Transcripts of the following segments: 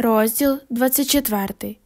Розділ 24.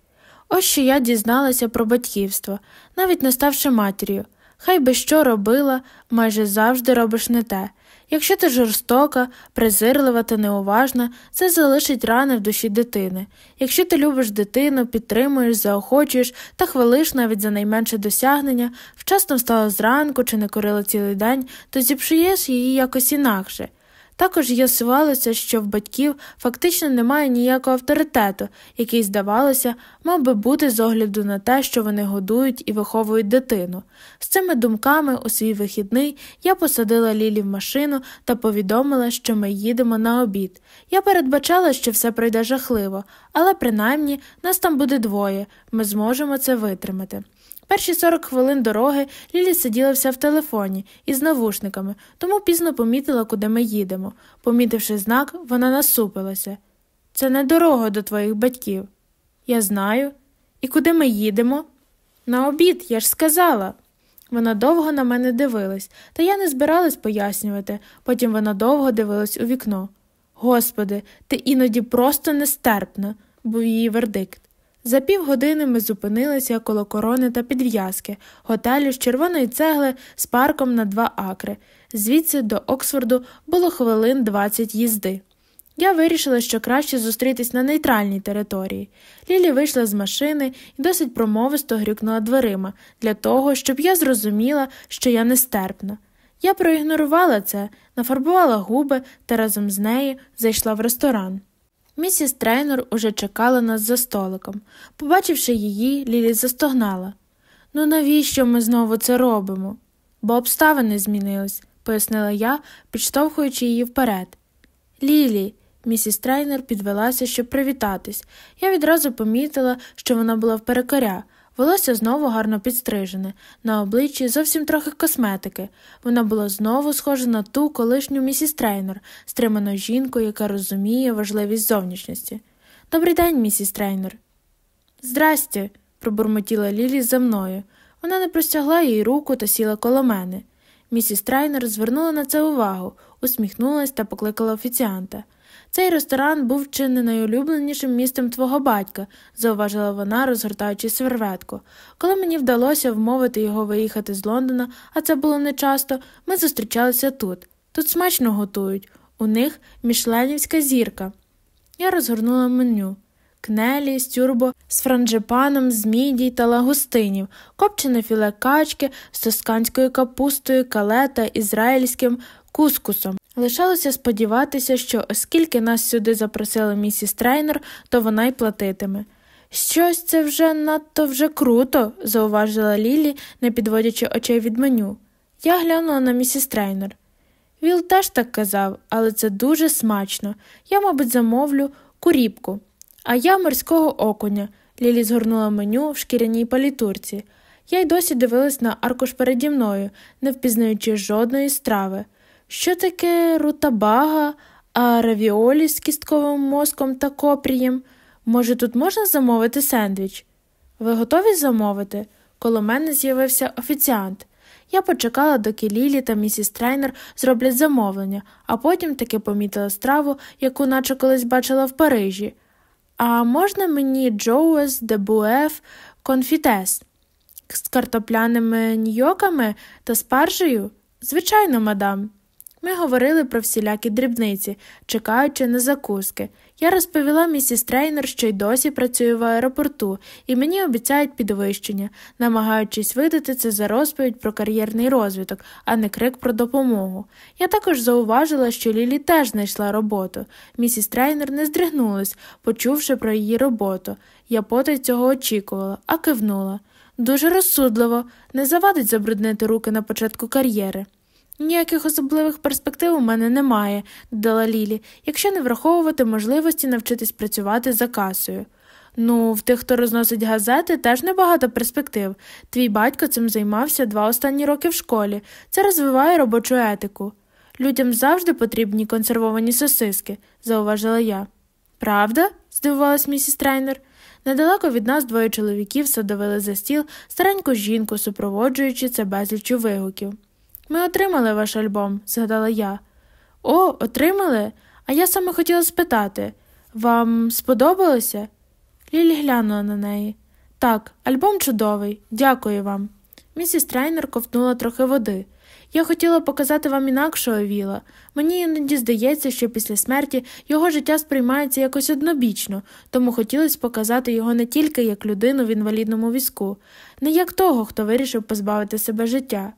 Ось що я дізналася про батьківство, навіть не ставши матір'ю. Хай би що робила, майже завжди робиш не те. Якщо ти жорстока, презирлива та неуважна, це залишить рани в душі дитини. Якщо ти любиш дитину, підтримуєш, заохочуєш та хвалиш навіть за найменше досягнення, вчасно встала зранку чи не курила цілий день, то зіпшуєш її якось інакше. Також з'ясувалося, що в батьків фактично немає ніякого авторитету, який, здавалося, мав би бути з огляду на те, що вони годують і виховують дитину. З цими думками у свій вихідний я посадила Лілі в машину та повідомила, що ми їдемо на обід. Я передбачала, що все пройде жахливо, але принаймні нас там буде двоє, ми зможемо це витримати. Перші 40 хвилин дороги Лілі сиділа вся в телефоні із навушниками, тому пізно помітила, куди ми їдемо. Помітивши знак, вона насупилася. Це не дорога до твоїх батьків. Я знаю. І куди ми їдемо? На обід, я ж сказала. Вона довго на мене дивилась, та я не збиралась пояснювати, потім вона довго дивилась у вікно. Господи, ти іноді просто нестерпна, був її вердикт. За півгодини ми зупинилися коло корони та підв'язки, готелю з червоної цегли з парком на два акри. Звідси до Оксфорду було хвилин 20 їзди. Я вирішила, що краще зустрітись на нейтральній території. Лілі вийшла з машини і досить промовисто грюкнула дверима для того, щоб я зрозуміла, що я нестерпна. Я проігнорувала це, нафарбувала губи та разом з нею зайшла в ресторан. Місіс Трейнор уже чекала нас за столиком. Побачивши її, Лілі застогнала. Ну навіщо ми знову це робимо? Бо обставини змінились, пояснила я, підштовхуючи її вперед. Лілі, місіс Трейнор підвелася, щоб привітатись. Я відразу помітила, що вона була в перукаря. Волосся знову гарно підстрижене, на обличчі зовсім трохи косметики. Вона була знову схожа на ту колишню місіс Трейнор, стриману жінку, яка розуміє важливість зовнішності. Добрий день, місіс Трейнор. Здрасте, пробурмотіла Лілі за мною. Вона не простягла їй руку та сіла коло мене. Місіс Трейнор звернула на це увагу, усміхнулась та покликала офіціанта. Цей ресторан був чи не найулюбленішим місцем твого батька, зауважила вона, розгортаючи серветку. Коли мені вдалося вмовити його виїхати з Лондона, а це було нечасто, ми зустрічалися тут. Тут смачно готують. У них мішленівська зірка. Я розгорнула меню. Кнелі, стюрбо з франджипаном, з мідій та лагустинів, копчене філе качки з тосканською капустою, калета, ізраїльським кускусом. Лишалося сподіватися, що оскільки нас сюди запросила місіс Трейнер, то вона й платитиме. Щось це вже надто вже круто, зауважила Лілі, не підводячи очей від меню. Я глянула на місіс Трейнер. Віл теж так казав, але це дуже смачно. Я, мабуть, замовлю куріпку. А я морського окуня. Лілі згорнула меню в шкіряній палітурці. Я й досі дивилась на аркуш переді мною, не впізнаючи жодної страви. Що таке рутабага, а равіолі з кістковим мозком та копрієм? Може, тут можна замовити сендвіч? Ви готові замовити? Коло мене з'явився офіціант. Я почекала, доки Лілі та місіс Трейнер зроблять замовлення, а потім таки помітила страву, яку наче колись бачила в Парижі. А можна мені Джоуес де Буеф конфітес з картопляними ньоками та спаржею? Звичайно, мадам. Ми говорили про всілякі дрібниці, чекаючи на закуски. Я розповіла місіс Трейнор, що й досі працюю в аеропорту, і мені обіцяють підвищення, намагаючись видати це за розповідь про кар'єрний розвиток, а не крик про допомогу. Я також зауважила, що Лілі теж знайшла роботу. Місіс Трейнор не здригнулась, почувши про її роботу. Я потай цього очікувала, а кивнула. Дуже розсудливо, не завадить забруднити руки на початку кар'єри. Ніяких особливих перспектив у мене немає, додала Лілі, якщо не враховувати можливості навчитись працювати за касою. Ну, в тих, хто розносить газети, теж небагато перспектив. Твій батько цим займався два останні роки в школі. Це розвиває робочу етику. Людям завжди потрібні консервовані сосиски, зауважила я. Правда? здивувалась місіс Трейнер. Недалеко від нас двоє чоловіків садовили за стіл стареньку жінку, супроводжуючи це безлічу вигуків. Ми отримали ваш альбом, згадала я. О, отримали? А я саме хотіла спитати Вам сподобалося? Лілі глянула на неї. Так, альбом чудовий, дякую вам. Місіс Трейнер ковтнула трохи води. Я хотіла показати вам інакшого віла. Мені іноді здається, що після смерті його життя сприймається якось однобічно, тому хотілося показати його не тільки як людину в інвалідному візку, не як того, хто вирішив позбавити себе життя.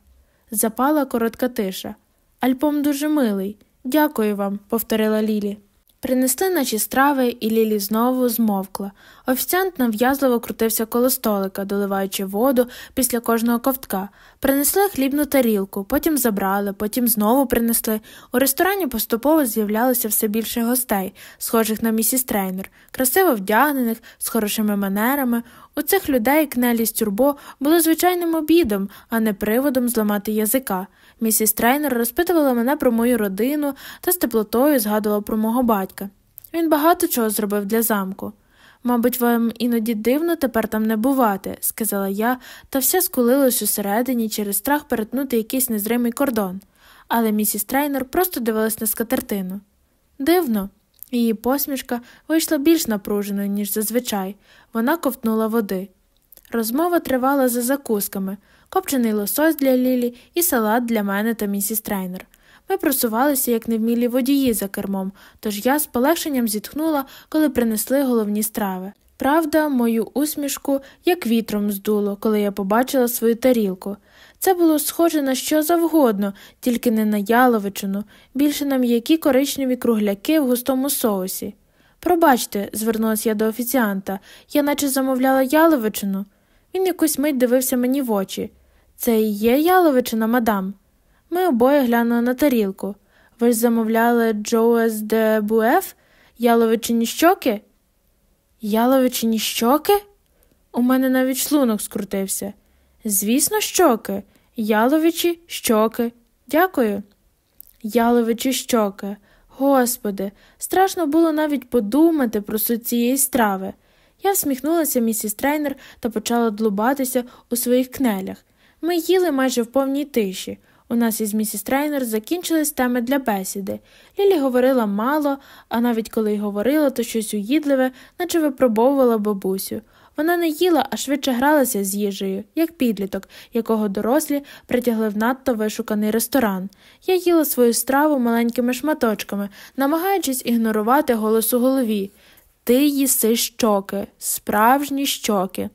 Запала коротка тиша. Альбом дуже милий. Дякую вам, повторила Лілі. Принесли наші страви, і Лілі знову змовкла. Офіціант нав'язливо крутився коло столика, доливаючи воду після кожного ковтка. Принесли хлібну тарілку, потім забрали, потім знову принесли. У ресторані поступово з'являлося все більше гостей, схожих на місіс трейнер, красиво вдягнених, з хорошими манерами. У цих людей кнелі з тюрбо було звичайним обідом, а не приводом зламати язика. Місіс Трейнор розпитувала мене про мою родину та з теплотою згадувала про мого батька. Він багато чого зробив для замку. Мабуть, вам іноді дивно тепер там не бувати, сказала я, та вся скулилась усередині через страх перетнути якийсь незримий кордон. Але місіс Трейнор просто дивилась на скатертину. Дивно. Її посмішка вийшла більш напруженою, ніж зазвичай. Вона ковтнула води. Розмова тривала за закусками копчений лосось для Лілі і салат для мене та місіс Трейнер. Ми просувалися, як невмілі водії за кермом, тож я з полегшенням зітхнула, коли принесли головні страви. Правда, мою усмішку як вітром здуло, коли я побачила свою тарілку. Це було схоже на що завгодно, тільки не на яловичину, більше на м'які коричневі кругляки в густому соусі. Пробачте, звернулася я до офіціанта, я наче замовляла яловичину. Він якусь мить дивився мені в очі. Це і є яловичина, мадам. Ми обоє глянули на тарілку. Ви ж замовляли Джоуес де Буеф? Яловичині щоки? Яловичині щоки? У мене навіть шлунок скрутився. Звісно, щоки. Яловичі щоки. Дякую. Яловичі щоки. Господи, страшно було навіть подумати про суть цієї страви. Я всміхнулася місіс Трейнор та почала длубатися у своїх кнелях. Ми їли майже в повній тиші. У нас із місіс Трейнор закінчились теми для бесіди. Лілі говорила мало, а навіть коли й говорила, то щось уїдливе, наче випробовувала бабусю. Вона не їла, а швидше гралася з їжею, як підліток, якого дорослі притягли в надто вишуканий ресторан. Я їла свою страву маленькими шматочками, намагаючись ігнорувати голос у голові. Ти їси щоки, справжні щоки.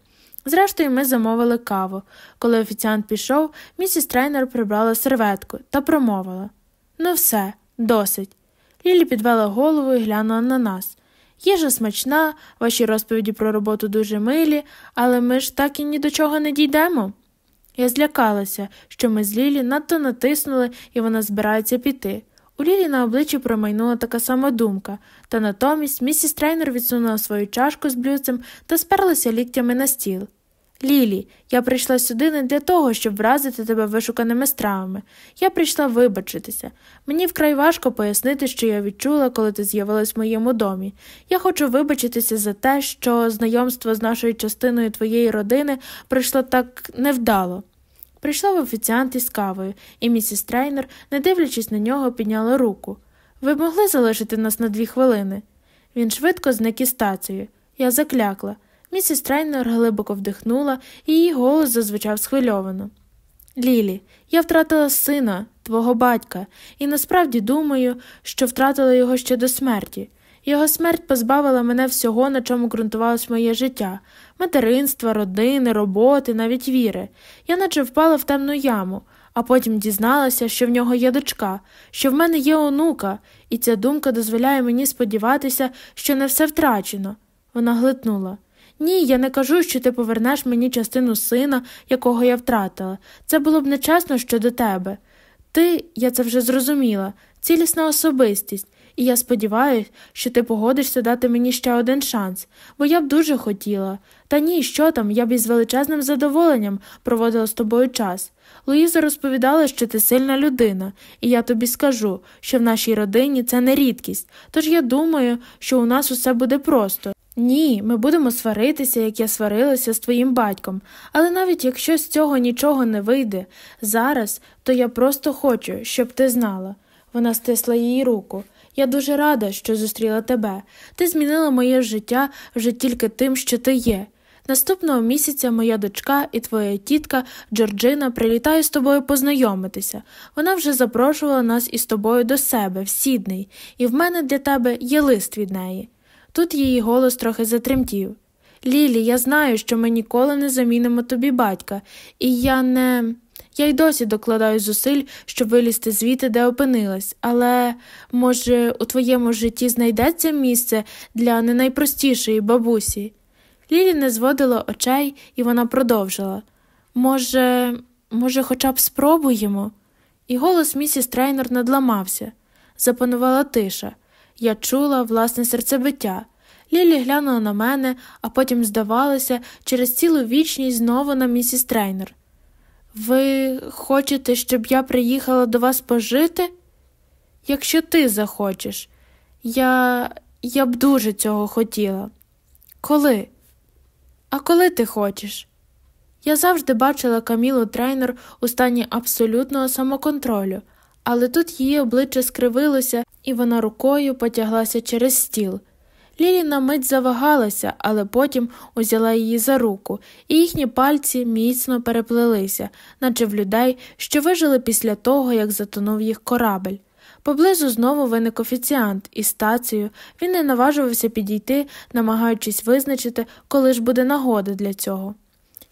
Зрештою, ми замовили каву. Коли офіціант пішов, місіс трейнер прибрала серветку та промовила Ну, все, досить. Лілі підвела голову і глянула на нас. Їжа смачна, ваші розповіді про роботу дуже милі, але ми ж так і ні до чого не дійдемо. Я злякалася, що ми з Лілі надто натиснули, і вона збирається піти. У Лілі на обличчі промайнула така сама думка, та натомість місіс трейнер відсунула свою чашку з блюдцем та сперлася ліктями на стіл. Лілі, я прийшла сюди не для того, щоб вразити тебе вишуканими стравами. Я прийшла вибачитися. Мені вкрай важко пояснити, що я відчула, коли ти з'явилась в моєму домі. Я хочу вибачитися за те, що знайомство з нашою частиною твоєї родини пройшло так невдало. Прийшов офіціант із кавою, і місіс Трейнор, не дивлячись на нього, підняла руку. Ви могли залишити нас на дві хвилини? Він швидко зник із тацею. Я заклякла. Місіс Трейнор глибоко вдихнула, і її голос зазвучав схвильовано. Лілі, я втратила сина, твого батька, і насправді думаю, що втратила його ще до смерті. Його смерть позбавила мене всього, на чому ґрунтувалось моє життя материнства, родини, роботи, навіть віри. Я наче впала в темну яму, а потім дізналася, що в нього є дочка, що в мене є онука, і ця думка дозволяє мені сподіватися, що не все втрачено. Вона глитнула. Ні, я не кажу, що ти повернеш мені частину сина, якого я втратила. Це було б нечесно щодо тебе. Ти, я це вже зрозуміла, цілісна особистість, і я сподіваюся, що ти погодишся дати мені ще один шанс, бо я б дуже хотіла. Та ні, що там, я б із величезним задоволенням проводила з тобою час. Луїза розповідала, що ти сильна людина, і я тобі скажу, що в нашій родині це не рідкість, тож я думаю, що у нас усе буде просто. Ні, ми будемо сваритися, як я сварилася з твоїм батьком, але навіть якщо з цього нічого не вийде зараз, то я просто хочу, щоб ти знала. Вона стисла її руку. Я дуже рада, що зустріла тебе. Ти змінила моє життя вже тільки тим, що ти є. Наступного місяця моя дочка і твоя тітка Джорджина прилітає з тобою познайомитися. Вона вже запрошувала нас із тобою до себе, в Сідний, і в мене для тебе є лист від неї. Тут її голос трохи затремтів. Лілі, я знаю, що ми ніколи не замінимо тобі батька, і я не. Я й досі докладаю зусиль, щоб вилізти звідти, де опинилась, але, може, у твоєму житті знайдеться місце для не найпростішої бабусі. Лілі не зводила очей, і вона продовжила може, може, хоча б спробуємо? І голос місіс трейнер надламався. Запанувала тиша. Я чула власне серцебиття. Лілі глянула на мене, а потім здавалося, через цілу вічність знову на місіс Трейнор. Ви хочете, щоб я приїхала до вас пожити? Якщо ти захочеш, я я б дуже цього хотіла. Коли? А коли ти хочеш? Я завжди бачила Камілу Трейнор у стані абсолютного самоконтролю, але тут її обличчя скривилося, і вона рукою потяглася через стіл. Лілі на мить завагалася, але потім узяла її за руку, і їхні пальці міцно переплелися, наче в людей, що вижили після того, як затонув їх корабель. Поблизу знову виник офіціант із стацією, він не наважувався підійти, намагаючись визначити, коли ж буде нагода для цього.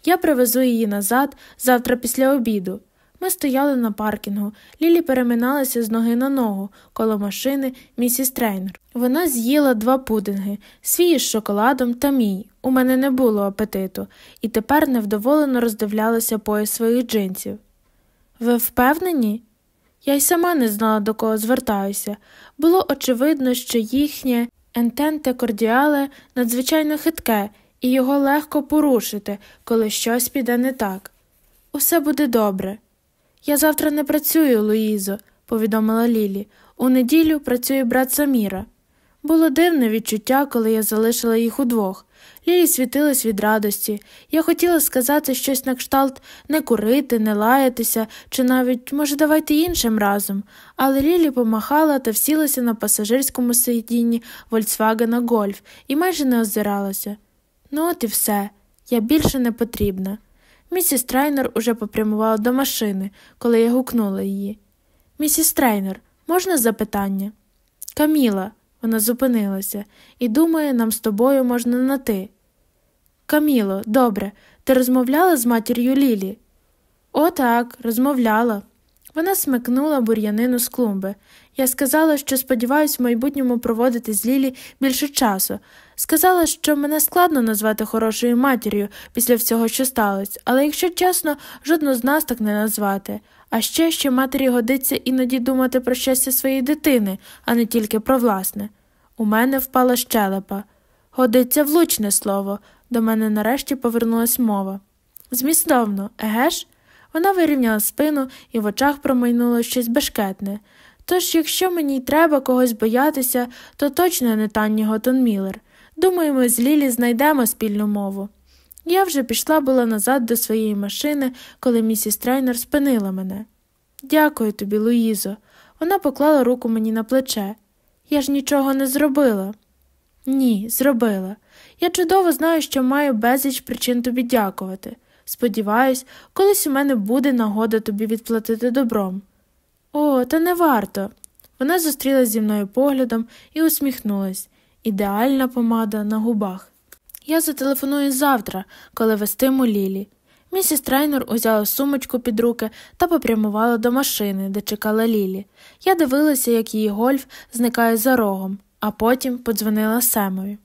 Я привезу її назад завтра після обіду. Ми стояли на паркінгу, Лілі переминалася з ноги на ногу коло машини місіс Трейнер. Вона з'їла два пудинги, свій із шоколадом та мій. У мене не було апетиту, і тепер невдоволено роздивлялася пояс своїх джинсів. Ви впевнені? Я й сама не знала, до кого звертаюся. Було очевидно, що їхнє ентенте кордіале надзвичайно хитке, і його легко порушити, коли щось піде не так. Усе буде добре. Я завтра не працюю, Луїзо, повідомила Лілі. У неділю працює брат Саміра. Було дивне відчуття, коли я залишила їх удвох. Лілі світилась від радості. Я хотіла сказати щось на кшталт не курити, не лаятися, чи навіть, може, давайте іншим разом, але Лілі помахала та всілася на пасажирському сидінні Volkswagen Гольф і майже не озиралася. Ну, от і все, я більше не потрібна. Місіс Трейнер уже попрямувала до машини, коли я гукнула її. Місіс Трейнер, можна запитання? Каміла, вона зупинилася, і думає, нам з тобою можна на ти. Каміло, добре, ти розмовляла з матір'ю Лілі? «О, так, розмовляла. Вона смикнула бур'янину з клумби. Я сказала, що сподіваюся в майбутньому проводити з Лілі більше часу. Сказала, що мене складно назвати хорошою матір'ю після всього, що сталося, але, якщо чесно, жодну з нас так не назвати. А ще що матері годиться іноді думати про щастя своєї дитини, а не тільки про власне. У мене впала щелепа. Годиться влучне слово. До мене нарешті повернулась мова. Змістовно, еге ж? Вона вирівняла спину і в очах промайнуло щось бешкетне. Тож, якщо мені й треба когось боятися, то точно не Танні Готон Міллер. Думаю, ми з Лілі знайдемо спільну мову. Я вже пішла була назад до своєї машини, коли місіс Трейнер спинила мене. Дякую тобі, Луїзо. Вона поклала руку мені на плече. Я ж нічого не зробила. Ні, зробила. Я чудово знаю, що маю безліч причин тобі дякувати. Сподіваюсь, колись у мене буде нагода тобі відплатити добром. О, та не варто. Вона зустрілась зі мною поглядом і усміхнулась ідеальна помада на губах. Я зателефоную завтра, коли вестиму Лілі. Місіс Трейнер узяла сумочку під руки та попрямувала до машини, де чекала Лілі. Я дивилася, як її гольф зникає за рогом, а потім подзвонила Семові.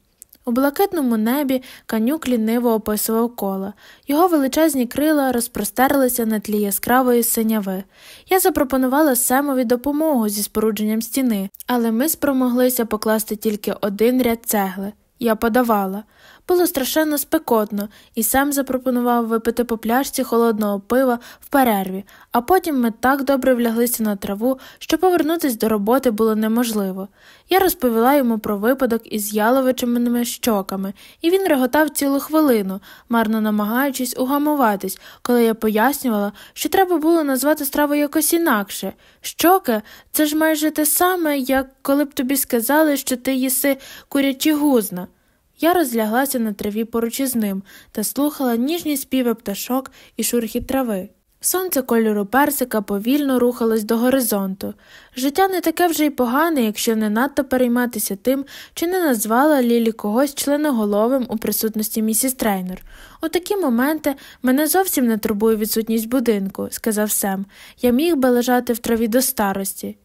У блакитному небі канюк ліниво описував кола. Його величезні крила розпростерлися на тлі яскравої синяви. Я запропонувала Семові допомогу зі спорудженням стіни, але ми спромоглися покласти тільки один ряд цегли. Я подавала. Було страшенно спекотно, і сам запропонував випити по пляшці холодного пива в перерві, а потім ми так добре вляглися на траву, що повернутися до роботи було неможливо. Я розповіла йому про випадок із яловичими щоками, і він реготав цілу хвилину, марно намагаючись угамуватись, коли я пояснювала, що треба було назвати страву якось інакше. Щоки це ж майже те саме, як коли б тобі сказали, що ти їси курячі гузна. Я розляглася на траві поруч із ним та слухала ніжні співи пташок і шурхіт трави. Сонце кольору персика повільно рухалось до горизонту. Життя не таке вже й погане, якщо не надто перейматися тим, чи не назвала Лілі когось членоголовим у присутності місіс Трейнер. У такі моменти мене зовсім не турбує відсутність будинку, сказав Сем. Я міг би лежати в траві до старості.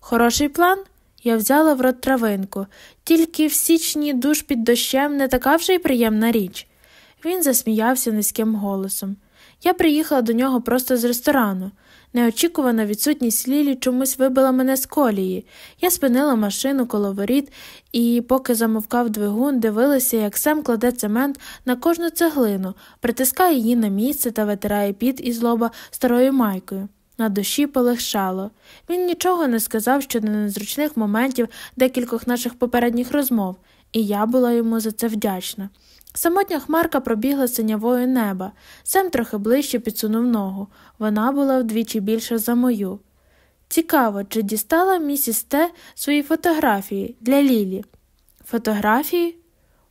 Хороший план? Я взяла в рот травинку, тільки в січні душ під дощем не така вже й приємна річ. Він засміявся низьким голосом. Я приїхала до нього просто з ресторану. Неочікувана відсутність Лілі чомусь вибила мене з колії. Я спинила машину коло воріт і, поки замовкав двигун, дивилася, як Сем кладе цемент на кожну цеглину, притискає її на місце та витирає під із лоба старою майкою. На душі полегшало. Він нічого не сказав щодо незручних моментів декількох наших попередніх розмов, і я була йому за це вдячна. Самотня хмарка пробігла синявою неба, Сем трохи ближче підсунув ногу. Вона була вдвічі більша за мою. Цікаво, чи дістала місіс Т свої фотографії для Лілі? Фотографії?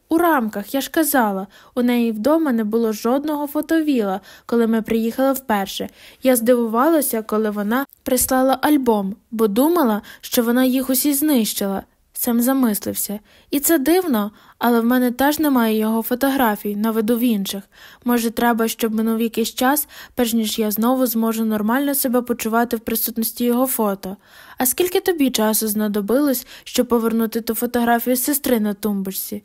У рамках, я ж казала, у неї вдома не було жодного фотовіла, коли ми приїхали вперше. Я здивувалася, коли вона прислала альбом, бо думала, що вона їх усі знищила. Сем замислився. І це дивно, але в мене теж немає його фотографій, наведу в інших. Може, треба, щоб минув якийсь час, перш ніж я знову зможу нормально себе почувати в присутності його фото. А скільки тобі часу знадобилось, щоб повернути ту фотографію сестри на тумбочці?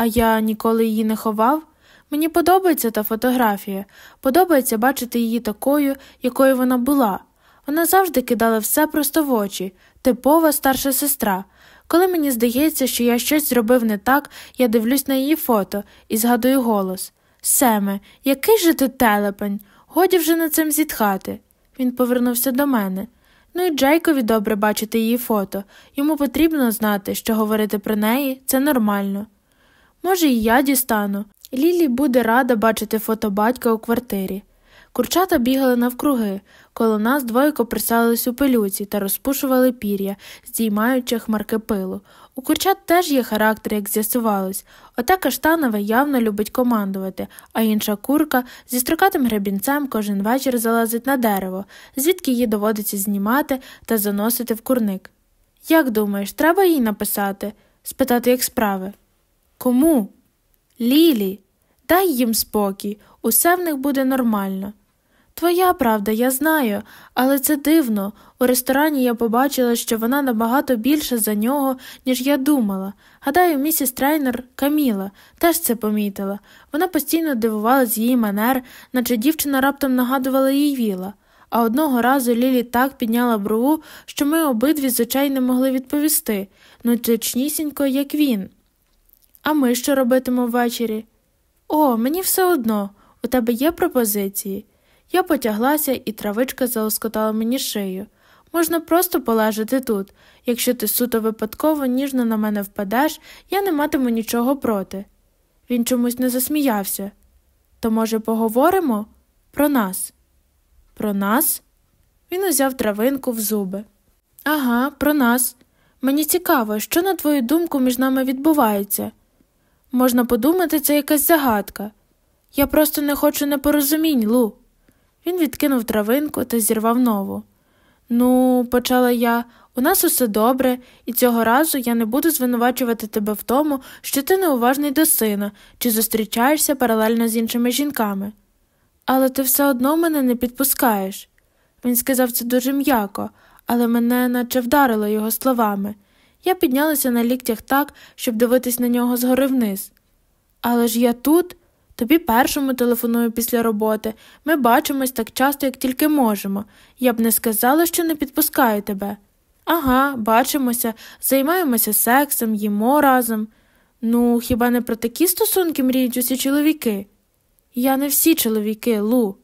А я ніколи її не ховав. Мені подобається та фотографія, подобається бачити її такою, якою вона була. Вона завжди кидала все просто в очі, типова старша сестра. Коли мені здається, що я щось зробив не так, я дивлюсь на її фото і згадую голос Семе, який же ти телепень? Годі вже на цим зітхати. Він повернувся до мене. Ну і Джейкові добре бачити її фото. Йому потрібно знати, що говорити про неї це нормально. Може, і я дістану. Лілі буде рада бачити фото батька у квартирі. Курчата бігали навкруги, коло нас двойко присались у пилюці та розпушували пір'я, здіймаючи хмарки пилу. У курчат теж є характер, як з'ясувалось. Ота каштанова явно любить командувати, а інша курка зі строкатим гребінцем кожен вечір залазить на дерево, звідки її доводиться знімати та заносити в курник. Як думаєш, треба їй написати? спитати, як справи. Кому? Лілі, дай їм спокій, усе в них буде нормально. Твоя правда, я знаю, але це дивно. У ресторані я побачила, що вона набагато більша за нього, ніж я думала. Гадаю, місіс трейнер Каміла теж це помітила. Вона постійно дивувалась її манер, наче дівчина раптом нагадувала їй віла. А одного разу Лілі так підняла брову, що ми обидві з очей не могли відповісти, ну точнісінько, як він. А ми що робитимо ввечері? О, мені все одно. У тебе є пропозиції? Я потяглася, і травичка залоскотала мені шию. Можна просто полежати тут. Якщо ти суто випадково ніжно на мене впадеш, я не матиму нічого проти. Він чомусь не засміявся. То, може, поговоримо про нас? Про нас? Він узяв травинку в зуби. Ага, про нас. Мені цікаво, що, на твою думку, між нами відбувається. Можна подумати, це якась загадка. Я просто не хочу непорозумінь, Лу. Він відкинув травинку та зірвав нову. Ну, почала я, у нас усе добре, і цього разу я не буду звинувачувати тебе в тому, що ти неуважний до сина чи зустрічаєшся паралельно з іншими жінками. Але ти все одно мене не підпускаєш. Він сказав це дуже м'яко, але мене наче вдарило його словами. Я піднялася на ліктях так, щоб дивитись на нього згори вниз. Але ж я тут, тобі першому телефоную після роботи. Ми бачимось так часто, як тільки можемо. Я б не сказала, що не підпускаю тебе. Ага, бачимося, займаємося сексом, їмо разом. Ну, хіба не про такі стосунки мріють усі чоловіки? Я не всі чоловіки, Лу.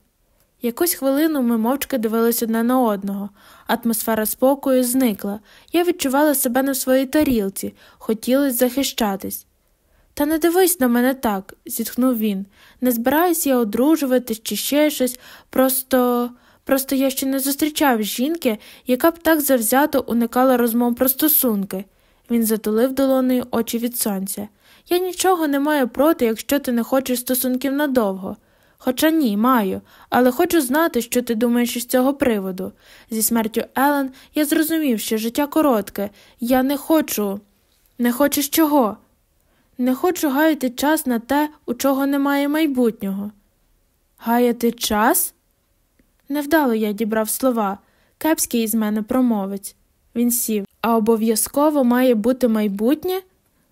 Якусь хвилину ми мовчки дивилися одне на одного. Атмосфера спокою зникла. Я відчувала себе на своїй тарілці, хотілося захищатись. Та не дивись на мене так, зітхнув він. Не збираюсь я одружуватись чи ще щось, просто просто я ще не зустрічав жінки, яка б так завзято уникала розмов про стосунки. Він затулив долонею очі від сонця. Я нічого не маю проти, якщо ти не хочеш стосунків надовго. Хоча ні, маю, але хочу знати, що ти думаєш із цього приводу. Зі смертю Елен я зрозумів, що життя коротке, я не хочу. Не хочеш чого? Не хочу гаяти час на те, у чого немає майбутнього. Гаяти час? Невдало я дібрав слова. Кепський із мене промовець. Він сів. А обов'язково має бути майбутнє?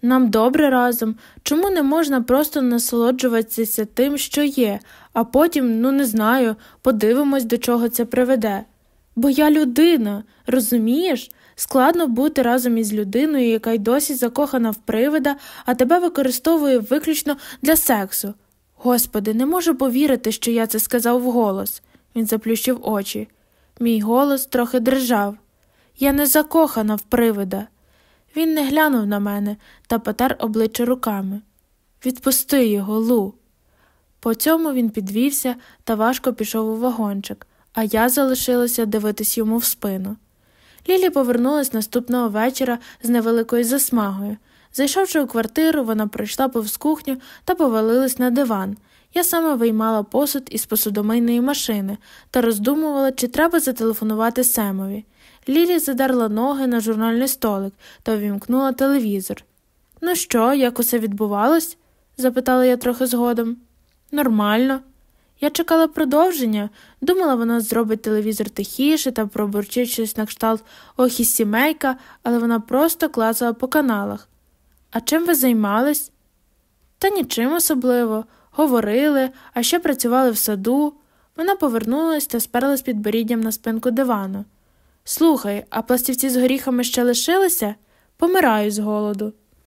Нам добре разом. Чому не можна просто насолоджуватися тим, що є, а потім, ну не знаю, подивимось, до чого це приведе. Бо я людина, розумієш? Складно бути разом із людиною, яка й досі закохана в привида, а тебе використовує виключно для сексу. Господи, не можу повірити, що я це сказав вголос. Він заплющив очі. Мій голос трохи дрижав. Я не закохана в привида. Він не глянув на мене та потер обличчя руками. Відпусти його, Лу. По цьому він підвівся та важко пішов у вагончик, а я залишилася дивитись йому в спину. Лілі повернулась наступного вечора з невеликою засмагою. Зайшовши у квартиру, вона пройшла повз кухню та повалилась на диван. Я саме виймала посуд із посудомийної машини та роздумувала, чи треба зателефонувати Семові. Лілі задерла ноги на журнальний столик та увімкнула телевізор. Ну що, як усе відбувалось? запитала я трохи згодом. Нормально. Я чекала продовження, думала, вона зробить телевізор тихіше та пробурчить щось на кшталт ох і сімейка, але вона просто клацала по каналах. А чим ви займались? Та нічим особливо. Говорили, а ще працювали в саду. Вона повернулась та сперлась під боріддям на спинку дивану. Слухай, а пластівці з горіхами ще лишилися? Помираю з голоду.